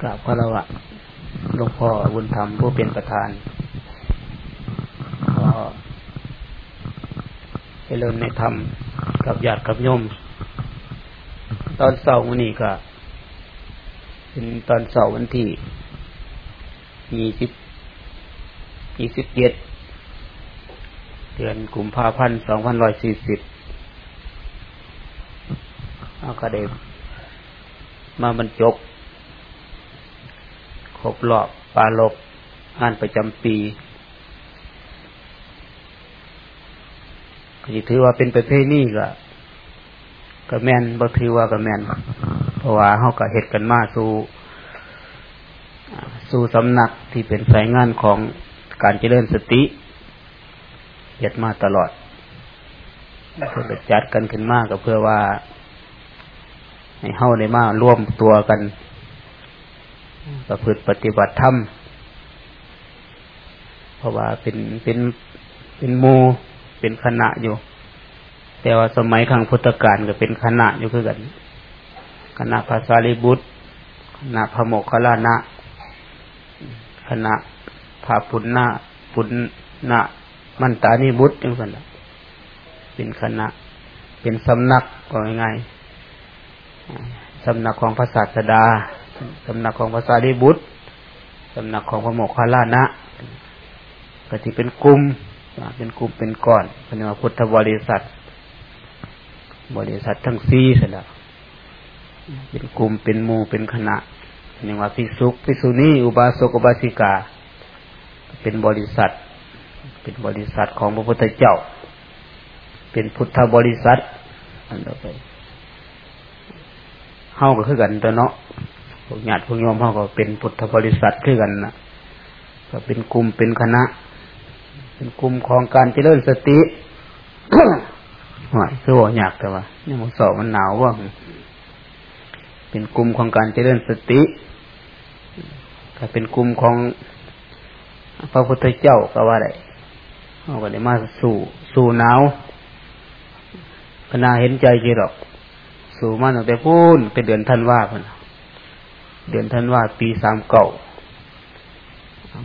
กราบพรวะหลวงพ่อบุญธรรมผู้เป็นประธานขอเจริญในธรรมกับญาติกับโยม ตอนเสาร์วันนี้ก็เป็นตอนเสาร์วันที่ยี่สิบยี่สิบเจ็ดเดือนกุมภาพันธ์สองพันร้อยสี่สิบเอาก็ได้มาบรรจบ ครบรอบปาลบงานประจำปีก็ถือว่าเป็นประเพณีก็ก็แมนบ่ถือว่าก็แมนเพราะว่าเขาก็เหตุกันมาสู่สู่สำนักที่เป็นสายงานของการเจริญสติเหตุมาตลอดเพื่อจัดกันขึ้นมากก็เพื่อว่า ให้เฮาได้มาร่วมตัวกัน ประพฤติปฏิบัติธรรมเพราะว่าเป็นเป็นเป็นโมเป็นคณะอยู่ แต่ว่าสมัยครั้งพุทธกาลก็เป็นคณะอยู่คือกัน คณะภาษาลิบุตรคณะพระโมคคัลลานะคณะพระปุณณะปุณณะมันตานิบุตรจังสันเป็นคณะ เป็นสำนักก็ง่ายๆสำนักของพระศาสดา สำนักของภาษาดิบุตรสำนักของพระโมคคัลลานะก็ที่เป็นกลุ่มเป็นกลุ่มเป็นก้อนเป็นว่าพุทธบริษัท บริษัททั้งสี่เสร็จแล้วเป็นกลุ่มเป็นมูเป็นคณะอย่างว่าพิสุกพิสุนีอุบาสกอุบาสิกา เป็นบริษัท เป็นบริษัทของพระพุทธเจ้า เป็นพุทธบริษัทอันต่อไปเฮาก็คือกันตัวเนาะ วกญาติพวกโยมเขาก็เป็นพุทธบริษัทขึ้นกันนะก็เป็นกลุ่มเป็นคณะ เป็นกลุ่มของการเจริญสติหอยคือว่าอยากแต่ว่าเนี่ยมันสอบมันหนาวว่าเป็นกลุ่มของการเจริญสติก็เป็นกลุ่มของพระพุทธเจ้าก็ว่าได้เขาก็ได้มาสู่สู่หนาวคณะเห็นใจจีหรอก สู่มาตั้งแต่พูนเป็นเดือนท่านว่าพนะ เดือนท่านว่าปีสามเก่า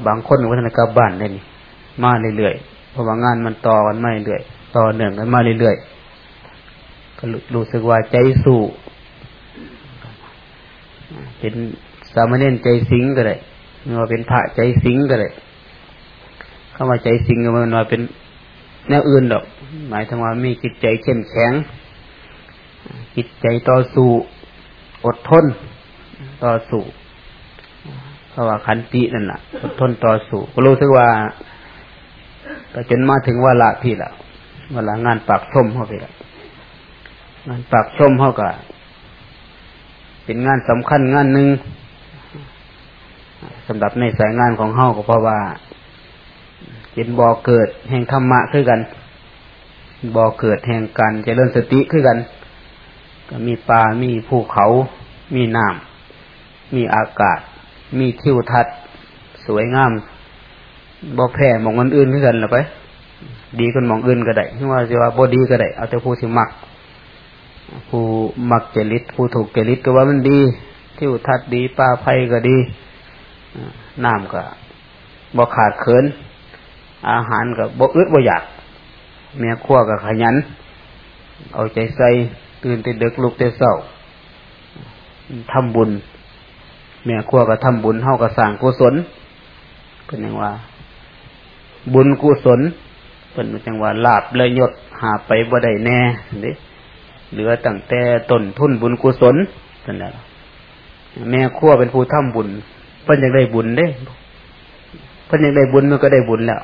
บางคนวัฒนกรรมบ้านได้นี่มาเรื่อยๆเพราะว่างานมันต่อกันมาเรื่อยต่อเนื่องกันมาเรื่อยๆก็รู้สึกว่าใจสู้เป็นสามเณรใจสิงก็ได้ไม่ว่าเป็นพระใจสิงก็ได้เข้ามาใจสิงก็มันว่าเป็นแนวอื่นดอก หมายถึงว่ามีจิตใจเข้มแข็งจิตใจต่อสู้อดทน ต่อสู้เพราะว่าขันตินั่นแหละอดทนต่อสู้ก็รู้สึกว่าก็จนมาถึงว่าละพี่ละเวลางานปากชมเขาไปละงานปากชมเขาก็เป็นงานสำคัญงานหนึ่งสำหรับในสายงานของเฮาก็เพราะว่าเป็นบ่อเกิดแห่งธรรมะคือกันบ่อเกิดแห่งการเจริญสติคือกัน ก็มีป่ามีภูเขา มีน้ำ มีอากาศ มีทิวทัศน์ สวยงามบ่แพ้มองอันอื่นขึ้นกันหรอไป ดีคนมองอื่นก็ได้ที่ว่าจะว่าบ่ดีก็ได้ เอาแต่ผู้ที่มัก ผู้มักเจริตผู้ถูกเจริตก็ว่ามันดีทิวทัศน์ดีป่าไผ่ก็ดีน้ำก็บ่ขาดเขิน อาหารก็บ่อึดบ่อยาก เมียขั้วก็ขยัน เอาใจใส่ตื่นแต่ดึกลุกแต่เศร้าทำบุญ แม่ขั้วก็ทำบุญเท่ากับสร้างกุศลเป็นอย่างว่า บุญกุศลเป็นอย่างว่าลาบเลยยศหาไปบ่ได้แน่เด้เหลือตั้งแต่ต้นทุนบุญกุศลเป็นแล้วแม่ขั้วเป็นผู้ทำบุญเพิ่นอยากได้บุญเด้เพิ่นอยากได้บุญมันก็ได้บุญแล้ว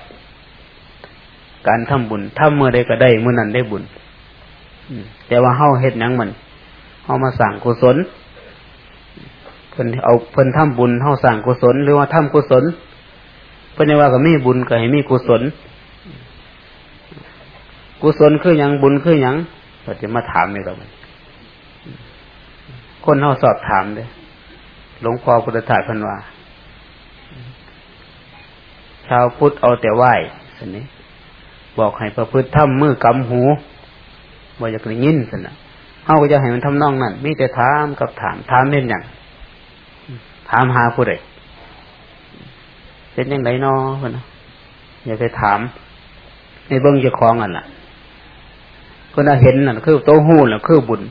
การทำบุญทำเมื่อใดก็ได้เมื่อนั้นได้บุญแต่ว่าเฮาเฮ็ดหยังมันเฮามาสั่งกุศล เพิ่นเอาเพิ่นทำบุญเท่าสั่งกุศล หรือว่าทำกุศล เพิ่นว่าก็มีบุญก็ให้มีกุศล กุศลคืออย่างบุญคืออย่างเราจะมาถามนี่เราคนเท่าสอบถามเลยหลวงพ่อพุทธทาสพันว่า ชาวพุทธเอาแต่ไหว้สินี้ บอกให้ประพฤติทำมือกำหูบ่อยากได้ยินสินะเขาก็จะให้มันทำนองนั้นมีแต่ถามกับถามถามเล่นอย่าง ถามหาผู้ใดเป็นยังไงนอเพิ่นอย่าไปถามในเบิ้องจะคล้องอันล่ะเพิ่นเห็นนั่นคือโตหูน่ะ คือบุญ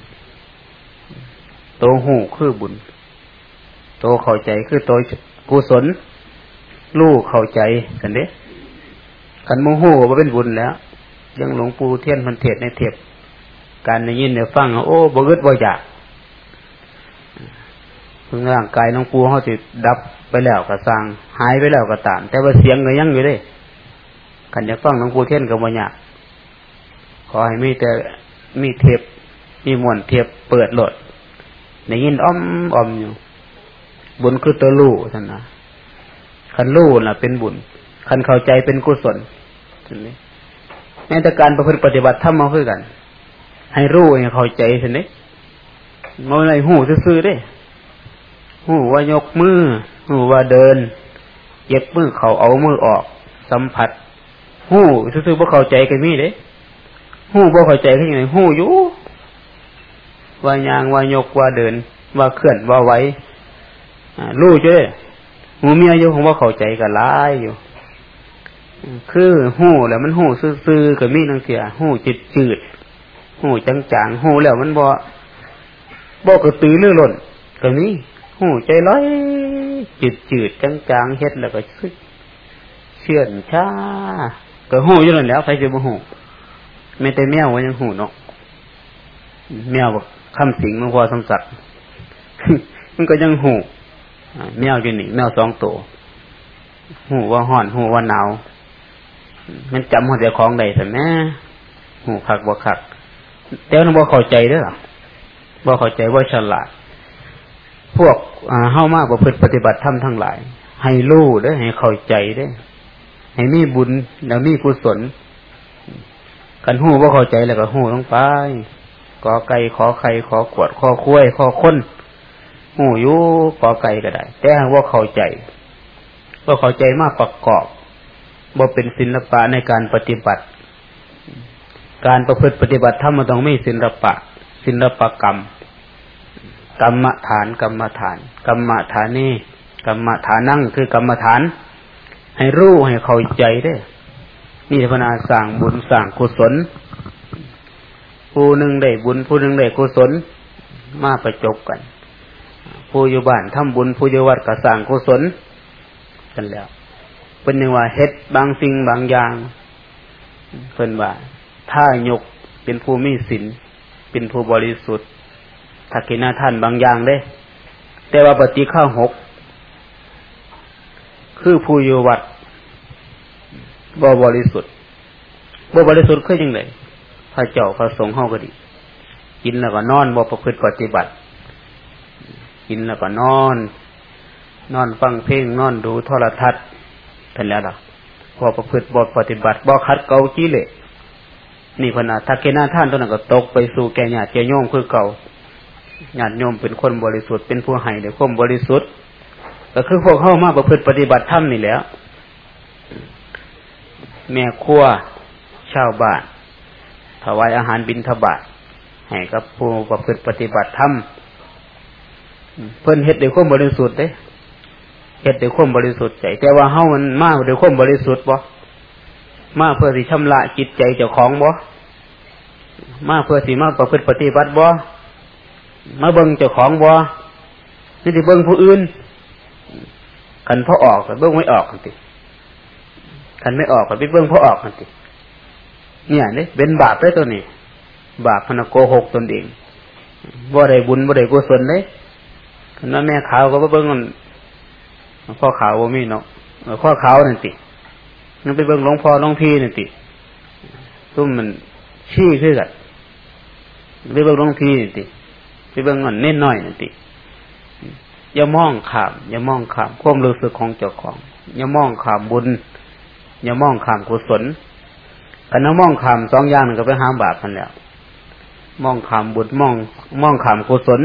โตหูคือบุญ โตเข้าใจคือโตกุศล ลูกเข้าใจกันเด้กันโมโหว่าเป็นบุญแล้ว ยังหลวงปู่เทียนพันเทศในเทปการในยินในฟัง โอ้บ่กึดบ่อยาก ร่างกายน้องปูเขาติดดับไปแล้วก็สร้างหายไปแล้วก็ตาม แต่ว่าเสียงก็ยังอยู่ได้กันจะฟังน้องปูเทียนกับบ่อยาขอให้มีแต่มีเทปมีมวนเทปเปิดโหลดในยินอ้อมอ้อมอยู่บุญคือตัวลู่ท่านนะคันลู่น่ะ เป็นบุญคันเข้าใจเป็นกุศลท่านนี้แม้แต่การประพฤติปฏิบัติทำมาเพื่อกัน ให้รู้ให้เข้าใจท่านนี้มาอะไรหูซื่อได้ หูว่ายกมือหูว่าเดินเย็บมือเขาเอามือออก สัมผัสหูซื่อๆว่าเข้าใจกันมีเด้หูบ่เข้าใจขึ้นยังไงหูอยู่ว่ายางว่ายกว่าเดิน ว่าเคลื่อนว่าไว้รู้จ้วยหูเมียอยู่ของว่าเข้าใจกันร้ายอยู่ คือหูแล้วมันหูซื่อๆกับมีนังเสียหูจิตจืดหูจางๆหูแล้วมันบ่บ่กระตือรือร้นก็มี หูใจร้อยจืดจืดจางๆเฮ็ดแล้วก็เชื่อนช้าก็หูอยู่นั่นแล้วใครจะบ่หูไม่แต่แมวว่ายังหูเนาะแมวบอกคำสิงมันพอสมศักดิ์มันก็ยังหูแมวอยู่นี่แมวสองตัวหูว่าห่อนหูว่าหนาวมันจำหัวใจของใดแต่แม่หูขักบ่ขักแต่มันบ่เข้าใจด้วยหรอบ่เข้าใจว่าฉลาด พวกเฮ้ามากประพฤติปฏิบัติธรรมทั้งหลาย ให้รู้ได้ให้เข้าใจได้ ให้มีบุญแล้วมีกุศลกันหูว่าเข้าใจแล้วก็หูลงไปกอไก่ขอไข่ขอขวดขอคุ้ยขอค้นหูยุกอไก่ก็ได้ แต่ว่าเข้าใจ ว่าเข้าใจมากประกอบว่าเป็นศิลปะในการปฏิบัติ การประพฤติปฏิบัติถ้ามันต้องม่ศิลปะ ศิลปกรรม กรรมฐานกรรมฐาน กรรมฐานนี่กรรมฐานนั่งคือกรรมฐาน ให้รู้ให้เข้าใจได้นี่พนาสั่งบุญสั่งกุศล ผู้หนึ่งได้บุญผู้หนึ่งได้กุศล มาประจบกัน ผู้อยู่บ้านทำบุญผู้อยู่วัดก็สั่งกุศลกันแล้วเป็นยังว่าเฮ็ดบางสิ่งบางอย่างเพิ่นว่าถ้ายกเป็นผู้มีศีลเป็นผู้บริสุทธิ์ ทักกินาท่านบางอย่างได้ แต่ว่าปฏิข้าหก คือผู้อยู่วัดบ่บริสุทธิ์บ่บริสุทธิ์คือยังไงพระเจ้าพระสงฆ์เฮาก็ดี กินแล้วก็นอนบ่ประพฤติปฏิบัติ กินแล้วก็นอน นอนฟังเพลงนอนดูโทรทัศน์เป็นแล้วล่ะบ่ประพฤติบ่ปฏิบัติบ่คัดเกาจีเลนี่พนาทักเกนาท่านตัวนั้นก็ตกไปสู่แก่ญาติเจโยมคือเก่า ญาติโยมเป็นคนบริสุทธิ์เป็นผู้ให้ในความบริสุทธิ์ ก็คือพวกเข้ามาประพฤติปฏิบัติธรรมนี่แหล้ว แม่ครัวชาวบ้านถวายอาหารบิณฑบาตให้กับผู้ประพฤติปฏิบัติธรรมเพิ่นเฮ็ดด้วยความบริสุทธิ์เด้เฮ็ดด้วยความบริสุทธิ์ใจ แต่ว่าเฮามันมาด้วยความบริสุทธิ์บ่มาเพื่อสิชำระจิตใจเจ้าของบ่มาเพื่อสิมาประพฤติปฏิบัติบ่ มาเบิ่งเจ้าของบ่นี่สิเบิ่งผู้อื่นคันพอออกเบิ่งไม่ออกกันติคันไม่ออกก็ไปเบื้องพอออกกันติเนี่ยนี่เป็นบาปได้ตัวนี้ บาปพนโกหกตนเองว่าได้บุญว่าได้กุศลเลยคันว่าแม่ขาวก็เบื้องมันพ่อขาวว่ามีเนาะพ่อขาวนั่นตินั่นไปเบื้องหลวงพ่อหลวงพี่นั่นติตุ้มมันชี้ขึ้นกันไปเบื้องหลวงพี่นั่นติ ไปเบื้องเงินเน้นน้อยนั่นติอย่ามองขามอย่ามองขามความรู้สึกของเจ้าของ อย่ามองขามบุญ อย่ามองขามกุศลกันนมองขามสองอย่างนึงก็ไปห้ามบาปกันแล้วมองขามบุญมอง มองขามกุศล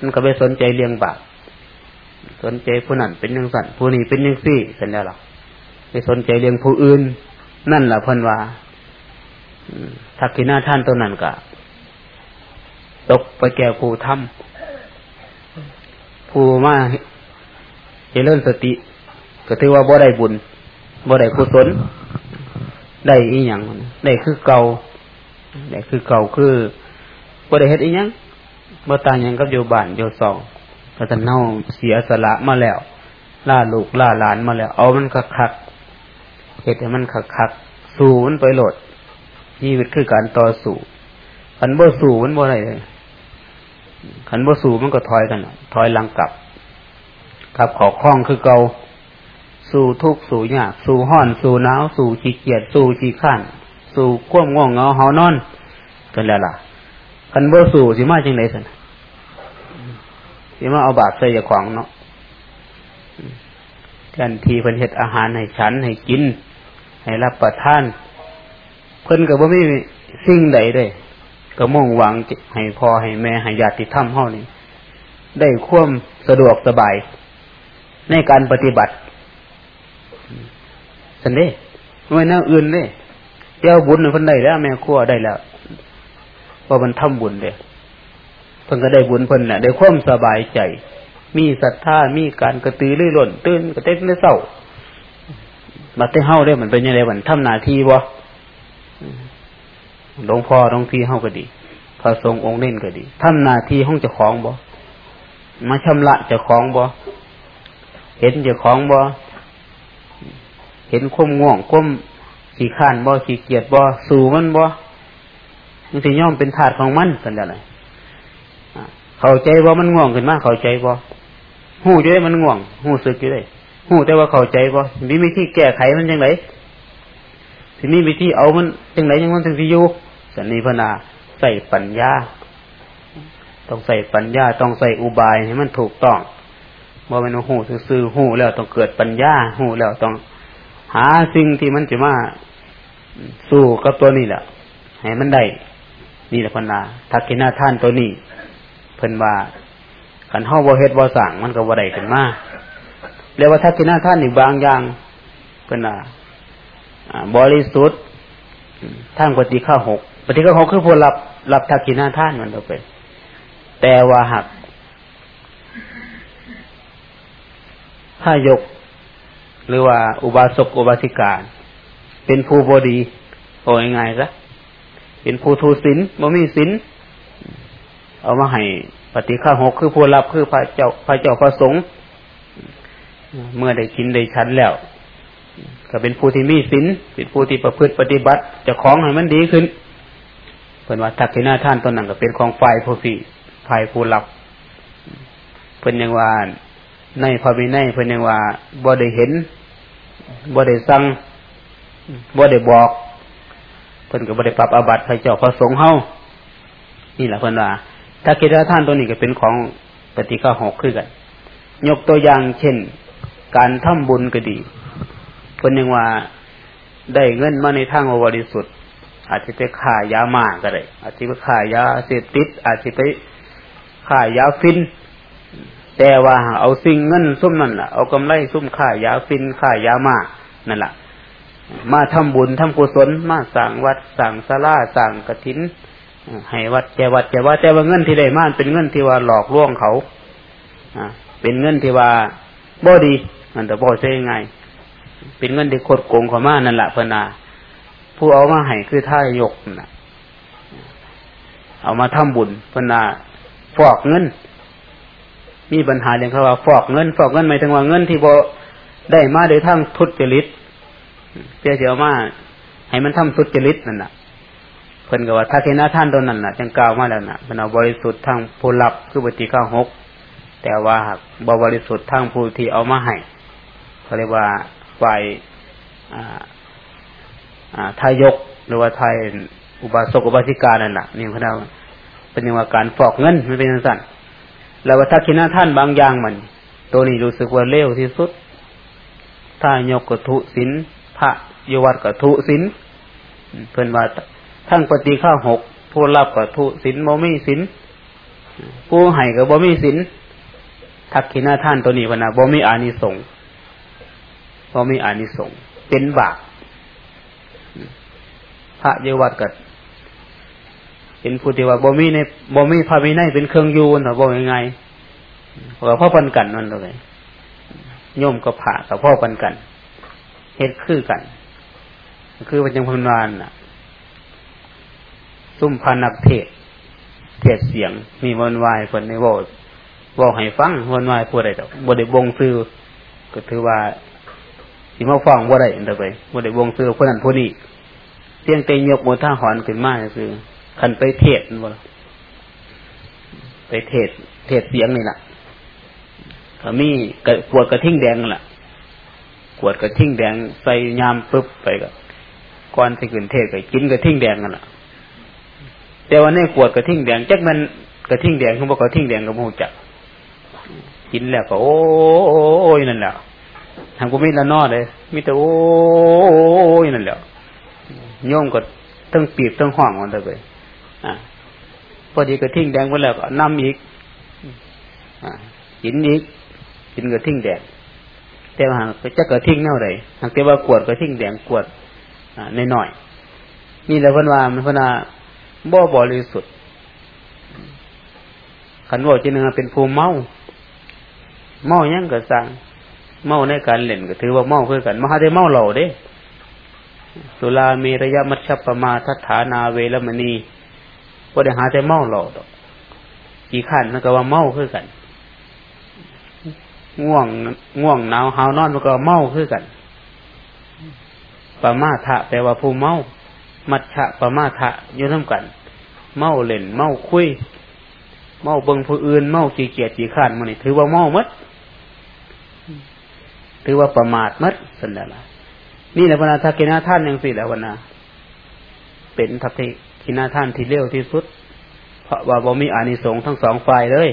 มันก็ไปสนใจเลี้ยงบาปสนใจผู้นั้นเป็นยังสั่นผู้นี้เป็นยังซี่กันแล้วหรอไปสนใจเลี้ยงผู้อื่น นั่นแหละพันว่าทักกินาท่านตัวนั้นก็ ตกไปแก่ผู้ทำผู้มาเจริญสติ ก็ถือว่าบ่ได้บุญบ่ได้กุศลได้อีหยังได้คือเก่าได้คือเก่าคือบ่ได้เฮ็ดอีหยังบ่ต่างหยังกับอยู่บ้านอยู่ซองก็ท่านเฮาเสียสละมาแล้วล่าลูกล่าหลานมาแล้ว เอามันคักๆเฮ็ดให้มันคักๆสู้มันไปโหลดชีวิตคือการต่อสู้คันบ่สู้มันบ่ได้เลย คันบ่สู้มันก็ถอยกัน ถอยหลังกลับครับขอคล้องคือเก่าสู่ทุกสู่ยากสู่ห้อน สู่หนาว สู่ขี้เกียจสู่ขี้ข้าน สู่ควมง่วงเงาเฮานอนกันแล้วล่ะคันบ่สู่สิมาจังไดซั่นสิมาเอาบาปใส่ยาของเนาะแทนทีเพิ่นเฮ็ดอาหารให้ฉันให้กิน ให้รับประทาน เพิ่นก็บ่มีสิ่งใดเลย ก็มุ่งหวังให้พ่อให้แม่ให้ญาติธรรมเฮานี่ได้ควมสะดวกสบาย ในการปฏิบัติสันเด้ไม่น่าอื่นเลยเจ้าบุญเพิ่นได้แล้ว แม่ครัวได้แล้วเพราะมันทำบุญเด้เพิ่นก็ได้บุญเพิ่นน่ะได้ความสบายใจ มีศรัทธามีการกระตือรือร้นตื่นกระเต้นกระเศร้ามาเต้เฮาได้มันเป็นยังไงมันทำหน้าที่บ่ หลวงพ่อหลวงพี่เฮาก็ดี พระสงฆ์องค์เล่นก็ดีทำหน้าที่ห้องจ้าของบ่มาชำระจ้าของบ่เห็นจ้าของบ่เห็นควมง่วงควมขี้ข้านบ่ขี้เกียจบ่สู่มันบ่มันสิย่อมเป็นถาดของมันกันได้เลยเข้าใจว่ามันง่วงขึ้นมาเข้าใจบ่หูอยู่ได้มันง่วงหูสึกอยู่ได้หูแต่ว่าเข้าใจบ่มีวิธีแก้ไขมันยังไงทีนี้วิธีเอามันยังไงยังมันถึงสิอยู่ สันนิพนาใส่ปัญญา ต้องใส่ปัญญาต้องใส่อุบายให้มันถูกต้องบ่เป็นหูซื่อหูแล้วต้องเกิดปัญญาหูแล้วต้องหาสิ่งที่มันจะมาสู้กับตัวนี้แหละให้มันได้นี่แหละพนาทักกินาท่านตัวนี้ เพิ่นว่าขันห้าบ่เฮ็ดบ่สั่งมันก็บ่ได้กันมาเรียกว่าทักกินาท่านอีกบางอย่างเพิ่นว่าบริสุทธิ์ท่านปฏิฆาหก ปฏิฆาหกคือผู้รับรับทักกินาท่านมันเราไปแต่ว่าหักถ้ายก หรือว่าอุบาสกอุบาสิกาเป็นผู้บดีโอ้ยง่ายซะเป็นผู้ทูศินบ่มีศินเอามาให้ปฏิฆาหกคือผู้รับคือพระเจ้าพระเจ้าพระสงฆ์เมื่อได้กินได้ฉันแล้ว ก็เป็นผู้ที่มีศินเป็นผู้ที่ประพฤติปฏิบัติจะของให้มันดีขึ้น เป็นว่าทักษิณาท่านตอนนั้นก็เป็นของฝ่ายผู้ฟีฝ่ายผู้รับเป็นอย่างว่าในพระวินัยเพิ่นยังว่าบ่ได้เห็นบ่ได้สั่งบ่ได้บอก เพิ่นก็บ่ได้ปรับอาบัติพระเจ้าพระสงฆ์เฮานี่แหละเพิ่นว่าถ้าคิดว่าท่านตัวนี้ก็เป็นของปฏิฆาหกคือกัน ยกตัวอย่างเช่น การทำบุญก็ดีเพิ่นยังว่าได้เงินมาในทางบริสุทธิ์ อาจจะไปขายยาหมาก็ได้อาจจะไปขายยาเสพติด อาจจะไปขายยาฟิน แต่ว่าเอาสิ่งเงินซุ่มนั่นแหละเอากำไรซุ่มค่ายาฟินค่ายามานั่นแหละมาทำบุญทำกุศลมาสั่งวัดสั่งศาลาสั่งกระถินให้วัดแจวัดแจว่าแต่ว่าเงินที่ได้มาเป็นเงินที่ว่าหลอกลวงเขาอ่าเป็นเงินที่ว่าบ่ดีมันแต่บ่ใช่ไงเป็นเงินที่คดโกงเขามานั่นแหละพนา ผู้เอามาให้คือท่ายกนะเอามาทำบุญพนาฟอกเงิน มีปัญหาเรื่องเขาว่าฟอกเงิน ฟอกเงินหมายถึงว่าเงินที่บได้มาโดยทั้งทุจริตเสียเสียมาให้มันทำทุจริตนั่นน่ะเพิ่นก็ว่าทักษิณาท่านตนนั้นน่ะจังกล่าวมาแล้วน่ะเป็นเอาบริสุทธิ์ทางผู้รับคือปฏิฆาหกแต่ว่าหากบริสุทธิ์ทางผู้ที่เอามาให้เขาเรียกว่าฝ่าย ทายกหรือว่าทายอุบาสกอุบาสิกานั่นน่ะนี่เขาเรียกว่าเป็นอย่างว่าการฟอกเงินไม่เป็นสั้นแล้วว่าทักษิณาท่านบางอย่างมัน ตัวนี้รู้สึกว่าเลวที่สุดถ้ายกกทุศินพระยวัดกทุศินเพิ่นว่าทั้งปฏิข้าหกผู้รับกทุศินบ่มีศินผู้ให้กับบ่มีศินทักษิณาท่านตัวนี้พนะบ่มีอานิสงส์บ่มีอานิสงส์เป็นบาป พระเยวัดกับเป็นผู้ที่ว่าบ่มีในบ่มีพระวินัยเป็นเครื่องยูนหรอบ่ยังไงเพราะพ่อพันกันนั่นเลยโยมกับผ่ากับพ่อกันกันเฮ็ดคือกัน คือวันยังพนวานน่ะ ซุ่มพานักเทศเทศเสียง มีวนวายคนในโวดบอกให้ฟังวนวายพูดอะไรดอกบ่ได้บงซื้อก็ถือว่าสิมาฟังบ่ได้อันเดไปบ่ได้บงซื้อคนนั้นผู้นี้ เตียงเตยยกมือท่าหอนขึ้นมาคือคันไปเทศบ่ไปเทศ เทศเสียงนี่แหละก็มีกระปวดกระทิ้งแดงล่ะกวดกระทิ้งแดงใส่ยามปุ๊บไปก็ก่อนที่ขึ้นเทศก็กินกระทิ้งแดงกันล่ะ แต่ว่าในกวดกระทิ้งแดงจักมันกระทิ้งแดงเขาบอกกระทิ้งแดงก็มูจักกินแล้วก็โอ้ยนั่นแหละทางกูไม่ละนอเลยมีแต่โอ้ยนั่นแหละ โยมก็ต้องปีบต้องห่องมันเลยอ่าพอดีกระทิ้งแดงไปแล้วก็นำอีกอ่ากินอีกกินกระทิ้งแดงแต่ว่าจะกระทิ้งเน่าไรหากแต่ว่ากวดกระทิ้งแดงกวดในหน่อยนี่แหละพันว่ามันพันว่าบ่บริสุทธิ์ขันว่าจีนึงเป็นภูมิเมาเมายังกระสังเมาในการเล่นก็ถือว่าเมาคือกันมหาได้เมาเหล่าเด้ สุลามีระยะมัชฌปมาทัฐานาเวรมณีก็ได้หาแต่เมาหล่าดอกกี่ขั้นนั่นก็ว่าเมาคือกัน ง่วงง่วงหนาวหาวนอนมันก็เมาคือกันปมาทะแปลว่าผู้เมา มัชฌะปมาทะอยู่ทั้งกัน เมาเล่น เมาคุย เมาเบิงผู้อื่น เมาขี้เกียจขี้ข้านมันนี่ถือว่าเมามัดถือว่าประมาทมัดสันดาละ นี่แหละพนาทักินาท่านยังสิแล้ววนาเป็นทักกินาท่านที่เร็วที่สุด เพราะว่าบ่มีอานิสงส์ทั้งสองฝ่ายเลย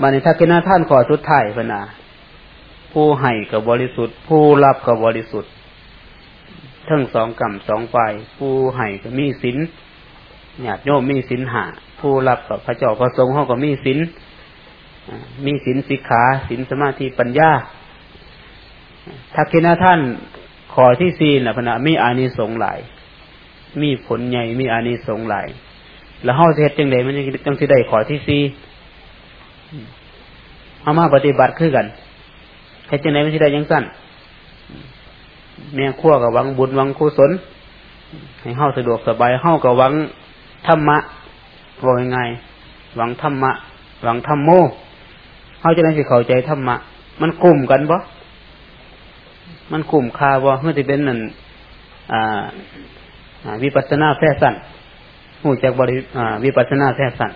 มาในทักกินาท่านขอสุดท้ายพนาผู้ให้กับบริสุทธิ์ ผู้รับกับบริสุทธิ์ ทั้งสองกรรมสองฝ่าย ผู้ให้ก็มีศีลญาติโยมมีศีลหาผู้รับกับพระเจ้าพระสงฆ์เขาก็มีศีลมีศีลสิกขาศีลสมาธิปัญญา ทักกินาท่านขอที่ซีนนะพนะมีอานิสงส์หลาย มีผลใหญ่มีอานิสงส์หลาย แล้วเฮาเฮ็ดจังไดมันจังสิได้ขอที่ซีเอามาปฏิบัติคือกันเฮ็ดจังไดมันสิได้ยังสั้นแม่ขั้วกับวังบุญวังกุศลให้เฮาสะดวกสบายเฮากับวังธรรมะว่ายังไงหวังธรรมะหวังธรรมโมเฮาจะได้สิเข้าใจธรรมะ มันกลุ่มกันบ่ มันกลุ่มคาว่าเมื่อที่เป็นนั่นวิปัสนาแท้สั้นหูจากบริวิปัสนาแท้สั้น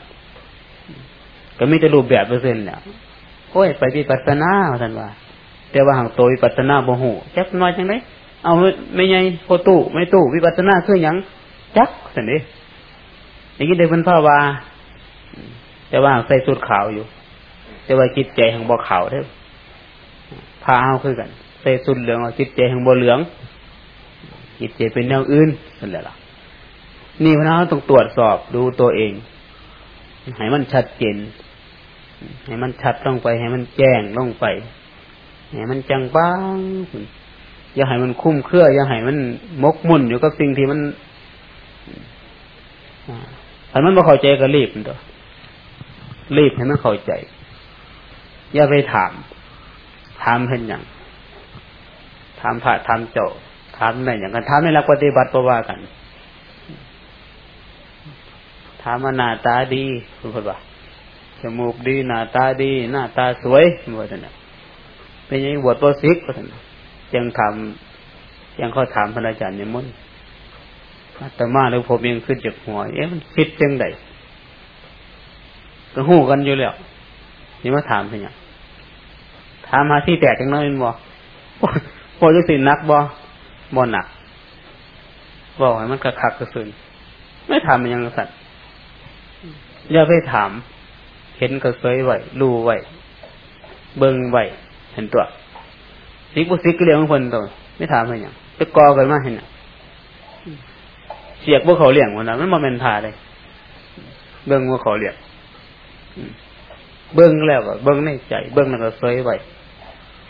ก็มีแต่รูปแบบเปอร์เซ็นต์เนี่ยโอ้ยไปวิปัสนาท่านว่า แต่ว่าห่างโตวิปัสนาบ่หูจักน้อยจังไดเอาไม่ไงโคตู้ไม่ตู้วิปัสนาคือหยังจักสันนี้อย่างนี้เด็กมันพ่อว่า แต่ว่าใส่สุดขาวอยู่ แต่ว่าจิตใจของบ่ขาวเท่าพาเอาคือกัน ใส่สุดเหลืองจิตใจแห่งบ่เหลืองจิตใจเป็นแนวอื่นนั่นแหละล่ะนี่พระเราต้องตรวจสอบดูตัวเอง ให้มันชัดเจน ให้มันชัดลงไป ให้มันแจ้งลงไป ให้มันจังบ้างอย่าให้มันคุ้มเครือ อย่าให้มันมกมุ่นอยู่กับสิ่งที่มันถ้ามันไม่เข้าใจก็รีบตัวรีบให้มันเข้าใจ อย่าไปถาม ถามเห็นอย่าง ถามพระถามเจ้าถามในอย่างกันถามในหลักปฏิบัติก็ว่ากันถามมาหน้าตาดีคุณพูดว่าจมูกดีหน้าตาดี หน้าตาสวยว่าท่านเป็นยังบวชตัวซิกว่าท่านยังทำยังเขาถามพระอาจารย์ในมนแต่มาแล้วผมยังขึ้นจากหัวเอ๊ะมันคิดจังไดก็หูกันอยู่แล้วนี่มาถามเป็นยังถามหาที่แตกจังน้อยมั้ง พอจะสินักบ่บ่หนักบอกให้มันกระคักกระสุนไม่ถามมันยังสัตว์อย่าไปถาม เห็นกระเซยไว้รู้ไว้เบิ่งไว้เห็นตัวสิกบุสิกเรียงคนตัวไม่ถามมันยังจะกอกันมาเห็นเสียกพวกเขาเลี้ยงวันนั้นมันมาเป็นทาเลยเบิ่งพวกเขาเลี้ยงเบิ่งแล้วก็เบิ่งในใจ เบิ่งแล้วก็เซยไว้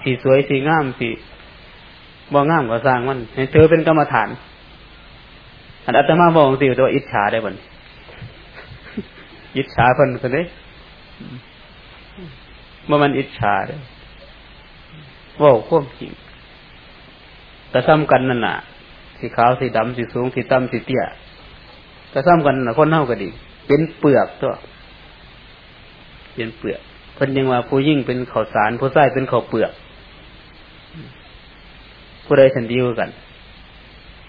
สีสวยสีงามสี บ่งามก็สร้างมันเธอเป็นกรรมฐานอันอาตมาบอกสิตัวอิจฉาได้บ่นอิจฉาเพิ่นคนนี้เมื่อมันอิจฉาเด้ว่าควบจริงแต่ซ้ำกันนั่นน่ะ สีขาวสีดำสีสูงสีต่ำสีเตี้ยแต่ซ้ำกันน่ะคนเท่ากันดี เป็นเปลือกตัวเป็นเปลือกเพิ่นยังว่าผู้ยิ่งเป็นข้าวสารผู้ใส่เป็นข้าวเปลือก ผู้ใดสันดีกว่ากัน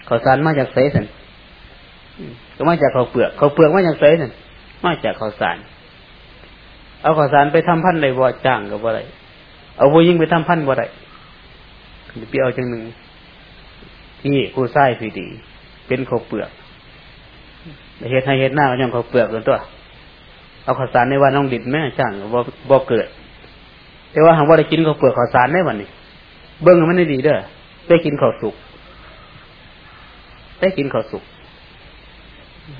ข้าวสารมาจากไสสันก็มาจากข้าวเปลือกข้าวเปลือกมาจากไสสันมาจากข้าวสาร เอาข้าวสารไปทำพันธุ์ในบ่จ้างกับบ่ไรเอาผู้ยิ่งไปทำพันธุ์บ่ไรเปียวจังหนึ่งที่ผู้ใส่ผีดี เป็นข้าวเปลือกเฮ็ดให้เฮ็ดหน้าก็ยังข้าวเปลือกกันตัว เอาข้าวสารในวันน้องดิดแม่จ้างบ่บ่เกิด แต่ว่าหากว่าได้กินข้าวเปลือกข้าวสารได้วันนี้เบิ้งมันได้ดีเด้อ ได้กินข้าวสุก ได้กินข้าวสุก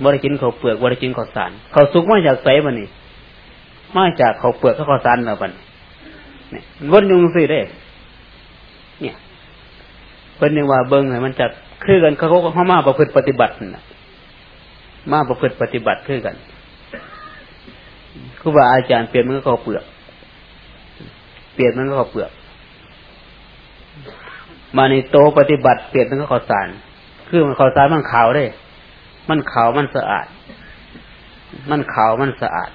บ่ได้กินข้าวเปลือกบ่ได้กินข้าวสารข้าวสุกมาจากไสบันนี้มาจากข้าวเปลือกข้าวสารแล้วบันเนี่ยวนยุงสิได้ เนี่ยเป็นยังว่าเบิ้งให้มันจัดคือกันเขาเขามาประพฤติปฏิบัตินะมาประพฤติปฏิบัติคือกันคือว่าอาจารย์เปลี่ยนมันก็ข้าวเปลือก เปลี่ยนมันก็ข้าวเปลือก มาในโตปฏิบัติเปลี่ยนมันก็ข้าวสาร คือมันข้าวสารมันขาวได้ มันขาวมันสะอาด มันขาวมันสะอาด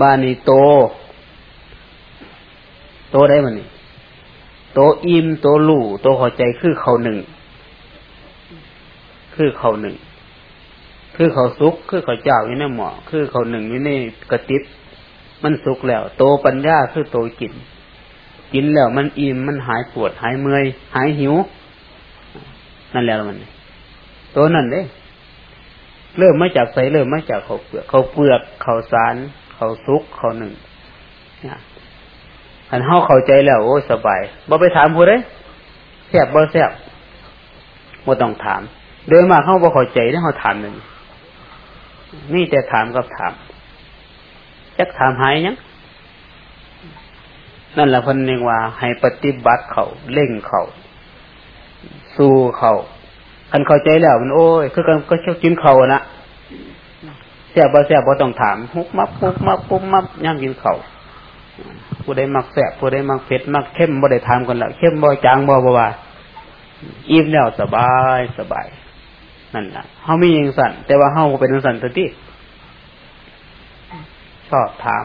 บานีโต โตได้มันนี่โตอิ่มโตลู่โตเข้าใจคือเขาหนึ่ง คือเขาหนึ่ง คือเขาสุก คือเขาเจ้าอยู่ในหมอคือเขาหนึ่งอยู่ในกระติบมันสุกแล้ว โตปัญญาคือโตกิน กินแล้วมันอิ่มมันหายปวดหายเมื่อยหายหิว นั่นแหล้วมันตัวนั่นเด้เริ่มมาจากใสเริ่มมาจากเขาเปลือกเขาเปลือกเขาสารเขาซุกเขาหนึ่งอันเฮาเข้าใจแล้วโอ้สบายบ่ไปถามผู้ใดแซบบ่แซบบ่ต้องถาม โดยมากเฮาบ่เข้าใจได้เฮาถามนั่นนี่แต่ถามกับถามจักถามหายยัง นั่นแหละพันเรียกว่า ให้ปฏิบัติเขาเล่งเขาสู้เขาคันเข้าใจแล้วมันโอ้ยคือกันก็ชอบกินเขานะแซ่บบ่แซ่บบ่ต้องถามฮุบมับฮุบมับปุ๊บมับย่างกินเขาผู้ใดมักแสบผู้ใดมักเผ็ดมักเข้มบ่ได้ทำกันละเข้มบ่จางบ่บ่ว่าอิ่มแล้วสบายสบายนั่นแหละเฮามีอย่างสั่นแต่ว่าเฮาเป็นสั่นตัวที่ชอบถาม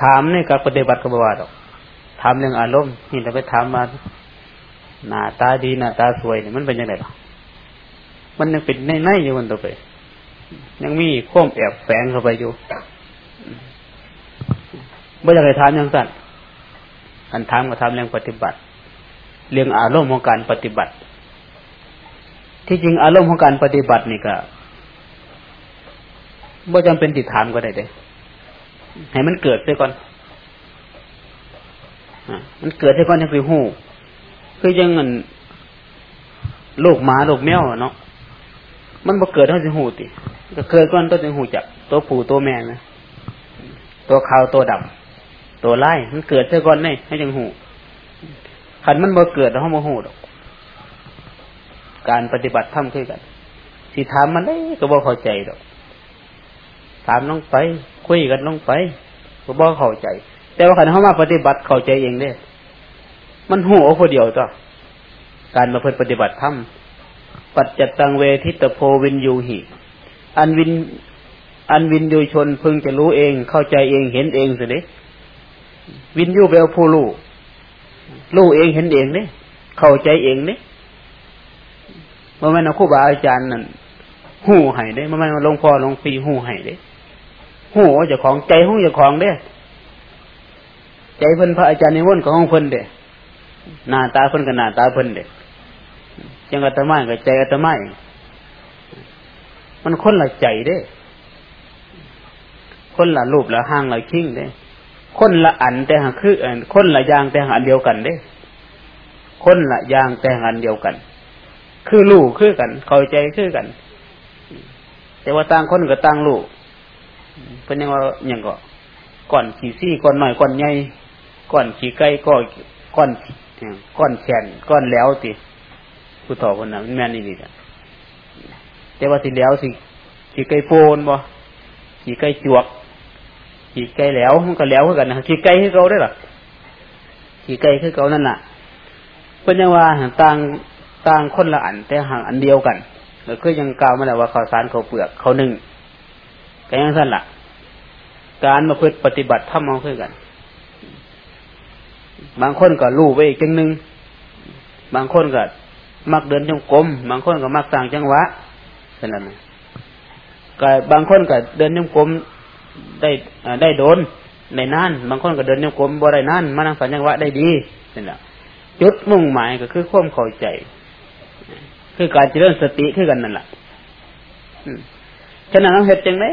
ถามในการปฏิบัติก็บ่ว่าดอกถามเรื่องอารมณ์นี่แต่ไปถามมาหน้าตาดีหน้าตาสวยเนี่ยมันเป็นยังไงหรอมันยังเป็นในในอยู่มันตัวไป ยังมีข้อมแอบแฝงเข้าไปอยู่ไม่อยากให้ถามยังสั่นอันถามก็ทำเรื่องปฏิบัติ เรื่องอารมณ์ของการปฏิบัติ ที่จริงอารมณ์ของการปฏิบัตินี่ก็บ่จำเป็นติดถามก็ได้เด้ ให้มันเกิดเสียก่อนมันเกิดเสียก่อนยังไปหูคือยังเงินลูกหมาลูกแมวเนาะมันบ่เกิดเท่าสิหูติก็เกิดก่อนต้นสิหูจักตัวผู้ตัวแม่นะตัวขาวตัวดำตัวไล่มันเกิดเท่าก่อนนี่ให้ยังหูขันมันบ่เกิดแล้วมันหูดอกการปฏิบัติทำคือกันสิถามมันได้ก็บ่เข้าใจดอก ถามลงไป คุยกันลงไปก็บ่เข้าใจ แต่ว่าขันเข้ามาปฏิบัติเข้าใจเองเด้ มันหูเอาคนเดียวตัวการมาเพื่อปฏิบัติธรรมปัจจตังเวทิตโพวินยูหิ อันวิน อันวินยูชนพึงจะรู้เอง เข้าใจเองเห็นเองสิเด้วินยูแปลผู้รู้รู้เองเห็นเองเนี่ยเข้าใจเองเนี่ยเมื่อแม่นครูบาอาจารย์นั่นหูไห้เด้เมื่อแม่นหลวงพ่อหลวงปีหูไห้เด้ หูว่าจะของใจหูจะของเด้ใจเพิ่นพระอาจารย์ในวนของเพิ่นเด้หน้าตาเพิ่นกับหน้าตาเพิ่นเด้จังอาตมากับใจอาตมามันคนละใจเด้ คนละรูปละห้างละขิ้งเด้ คนละอันแต่หาคือคนละอย่างแต่หาอันเดียวกันเด้ คนละอย่างแต่หาอันเดียวกัน คือลูกคือกัน เข้าใจคือกัน แต่ว่าต่างคนกับต่างลูก เป็นยังว่าอย่างก็ก่อนขี่ซี่ก่อนหน่อยก่อนใหญ่ก่อนขี่ไก่ก็ก้อนก้อนแขนก้อนแล้วติผู้ต่อคนนั้นแม่นี่นี่แต่ว่าสิแล้วสิสิไก่โฟนบ่สิไก่จวกขี่ไก่แล้วมันก็แล้วคือกันนะขี่ไก่ให้เขาได้หรอขี่ไก่คือเขานั่นน่ะเป็นยังว่าต่างต่างคนละอันแต่ห่างอันเดียวกันแล้วคือยังกล่าวมาแล้วว่าข้าวสารข้าเปลือกเขาหนึ่ง ก็ยังสั้นละ่ะการมาพึ่ปฏิบัติทำมองคือกัน บางคนก็รู้ไว้อีกจังหนึ่งบางคนก็มักเดินจงกรมบางคนก็มักสั่งจังหวะเป็นอะไรก็บางคนก็เดินจงกรมได้ได้โดนในน่นบางคนก็เดินจงกรมบ่ได้น่านมานั่งสัญญงหวะได้ดีเป็นแหละจุดมุ่งหมายก็คือความเข้าใจ คือการเจริญสติคือกันนั่นแหละ ฉะนั้นเหตุจังไร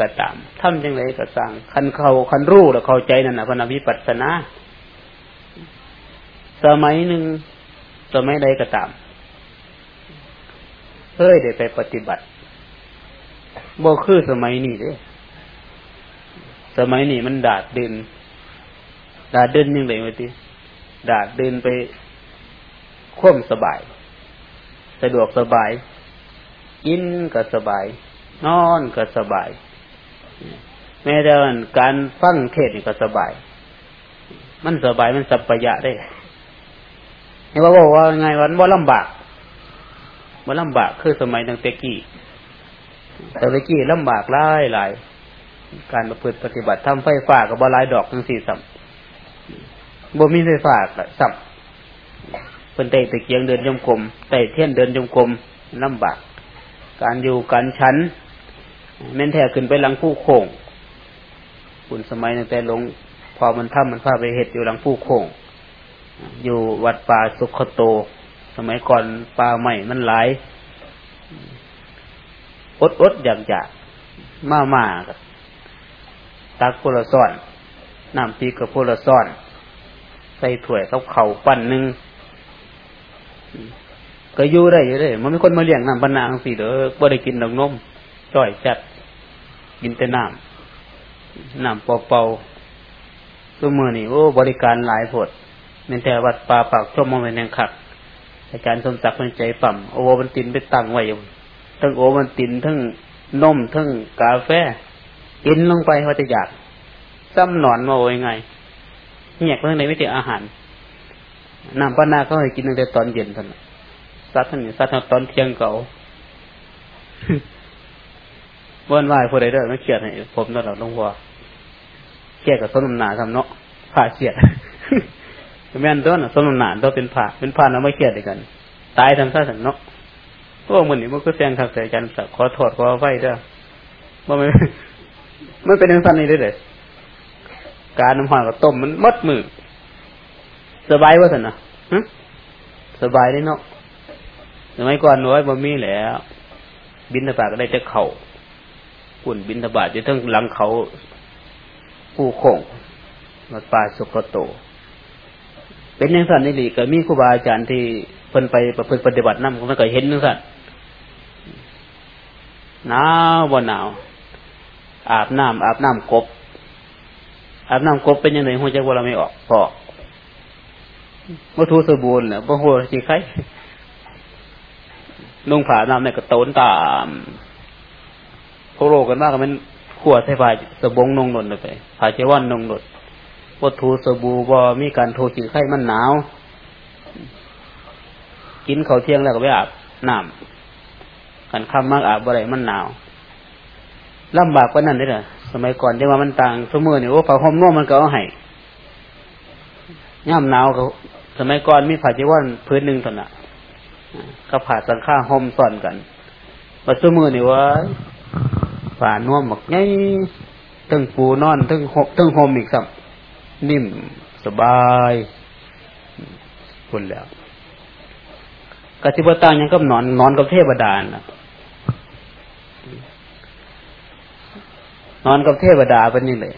ก็ตามทำจังไรก็สร้างคันเขาคันรู้แล้วเข้าใจนั่นนะพระนวิปัสสนาสมัยหนึ่งสมัยใดก็ตามเฮ้ยได้ไปปฏิบัติบ่คือสมัยนี้เด้สมัยนี้มันดาดเดิน ดาดเดินยังไงวะทีดาดเดินไปคว่ำสบาย สะดวกสบาย กินก็สบาย นอนก็สบาย แม้แต่การฟังเทศนี่ก็สบาย มันสบายมันสัพยะได้เห็นว่าบอกว่าไงวันว่าลำบากว่าลำบากคือสมัยตั้งแต่กี้แต่เมื่กี้ลำบากหลายหลายการประพฤติปฏิบัติทำไฟฟ้ากับบลายดอกทั้งสี่สัมบ่มีไฟฟ้ากับสัมเป็นเตะตะเกียงเดินยมกลมเตะเทียนเดินยมกลมลำบาก การอยู่การชั้น แม่นแท้ขึ้นไปหลังผู้โค้งคุณสมัยตั้งแต่ลง พอมันทำมันพาไปเห็ดอยู่หลังผู้โค้งอยู่วัดป่าสุขโต สมัยก่อนป่าใหม่มันหลายอดอดอยากอยากมามาตักโพลซ้อนน้ำปีกับพลซ้อน ใส่ถ้วยเขาเข่าปั้นหนึ่งก็อยู่ได้อยู่ได้ มันไม่คนมาเลี้ยงน้ำปนางสิเด้อบ่ได้กินดอกนม จ่อยจัดกินแต่น้ำน้ำเปล่าๆตัวมือนี่โอ้บริการหลายผดเมนแต่วัดป่าปากช่วมมองเป็นแห่งขักอาจารย์สมศักดิ์เป็นใจปั่มโอวันตินไปตั้งไว้อยู่ทั้งโอวันตินทั้งนมทั้งกาแฟกินลงไปว่าจะอยากซ้ำหนอนมาโอ้ยไงเงียเรื่องในวิธีอาหารน้ำปนาเขาให้กินตั้งแต่ตอนเย็นท่านซัดท่านซัดตอนเที่ยงเก่า เวันวายพอได้เด้อไม่เขียดให้ผมตลอดลงหัวแก่กับส้นหนาทำเนาะผ่าเขียดแม่นตัวน่ะส้นหนาตัวเป็นผ่าเป็นผ่าแล้วไม่เขียดด้วยกัน ตายทำซะสันเนาะพวกมันนี่มันก็เสียงขับใส่กันสักขอถอดขอไฟเด้อว่าไม่มันเป็นอย่างสั้นนี่ได้เลยการน้ำหอยกับต้มมันมัดมือสบายว่าสันนะสบายได้เนาะสมัยก่อนน้อยบ่มีแล้ว บินตบาก็ได้จะเข่า ปุ่นบินตบาจะทั้งหลังเขาผู้คงมาป่าสุกโต เป็นอย่างสันนี่หลีก็มีครูบาอาจารย์ที่เพิ่นไปประพฤติปฏิบัตินั่นมันก็เห็นอย่างสันหนาวบ่หนาว อาบน้ำอาบน้ำกบ อาบน้ำกบเป็นยังไงหัวใจว่าเราไม่ออกพอวัตถุสบูรณ์เนี่ยพระหัวจีไข่นุ่งผ้าน้ำเนี่ยก็โตนตาม พวกโลกันมากมันขวดใส่ผ้าสบงนงหนดไปผ้าเจวันนงหนดวัตถุสบู่บ่มีการโทรจีไข่มันหนาว กินข้าวเที่ยงแล้วก็ไปอาบน้ำกันคำมากอาบอะไรมันหนาวลำบากกว่านั้นได้เหรอสมัยก่อนที่ว่ามันต่างสมมติเนี่ยว่าผ้าห่มนุ่มมันก็เอาให้ย่ำหนาวเขาสมัยก่อนมีผ้าจีวรพื้นหนึ่งตอนน่ะก็ผ่าสังฆาห่มซ่อนกันปัจจุบันนี่ยว่า ผ่าน่วมหมกไงทั้งปูนอนทั้งหทั้งห่มอีกสับ นิ่มสบายคุณแล้วกติบต่างยังก็นอน นอนกับเทพดานะนอนกับเทวดาเป็นนี่เลย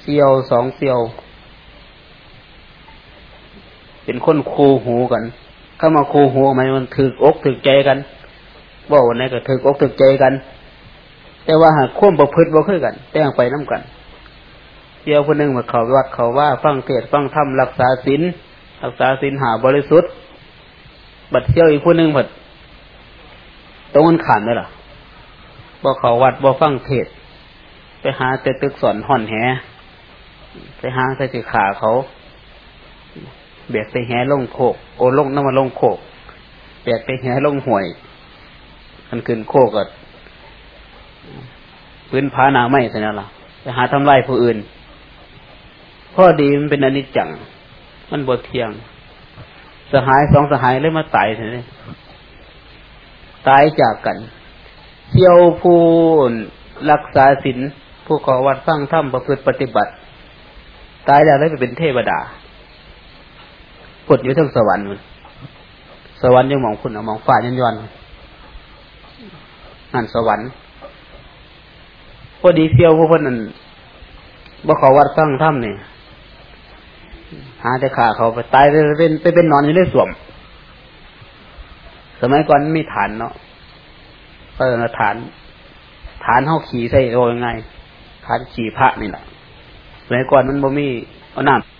เซียวสองเซียว เป็นคนคูหูกันเข้ามาคูหูมันมันถือกถือใจกันว่าวันไหนก็ถืออกถือใจกัน แต่ว่าหากควบประพฤติบ่คือกัน แต่งไปน้ากันเซียวคนหนึ่งมาเขาวัดเขาว่าฟังเทศฟังธรรมรักษาศีลรักษาศีลหาบริสุทธิ์ บัดเซียวอีกคนหนึ่งผัดตรงกันขานได้หรอบ่เขาวัดบ่ฟังเทศ ไปหาแต่ตึกสอนห่อนแหไปหาใส่สิขาเขาเบียดไปแหลงโคก โอลงน้ำมาลงโคกเบียดไปแหลงห่วยมันขึ้นโคกก็ พื้นผานาไม่ใช่ไหมล่ะไปหาทำลายผู้อื่นข้อดีมันเป็นอนิจจัง มันบทเทียง สหายสองสหายเลยมาตายใช่ไหมตายจากกันเที่ยวผู้รักษาศีลผู้ขอวัดสร้างถ้ำประพฤติปฏิบัติ ตายแล้วเลยไปเป็นเทวดากดอยู่ทั้งสวรรค์สวรรค์ยังมองคุณเอามองฝ่ายันยอนนั่นสวรรค์ พอดีเที่ยวพวกคนนั้นบ่ขอวัดสร้างถ้ำเนี่ยหาแต่ขาเขาไปตายไปเป็นไปเป็นนอนอยู่ในสวม สมัยก่อนมีฐานเนาะเออฐาน ฐานเฮาขี่ใส่โอยังไงฐานขี่พระนี่แหละสมัยก่อนมันบ่มีเอาน้ำ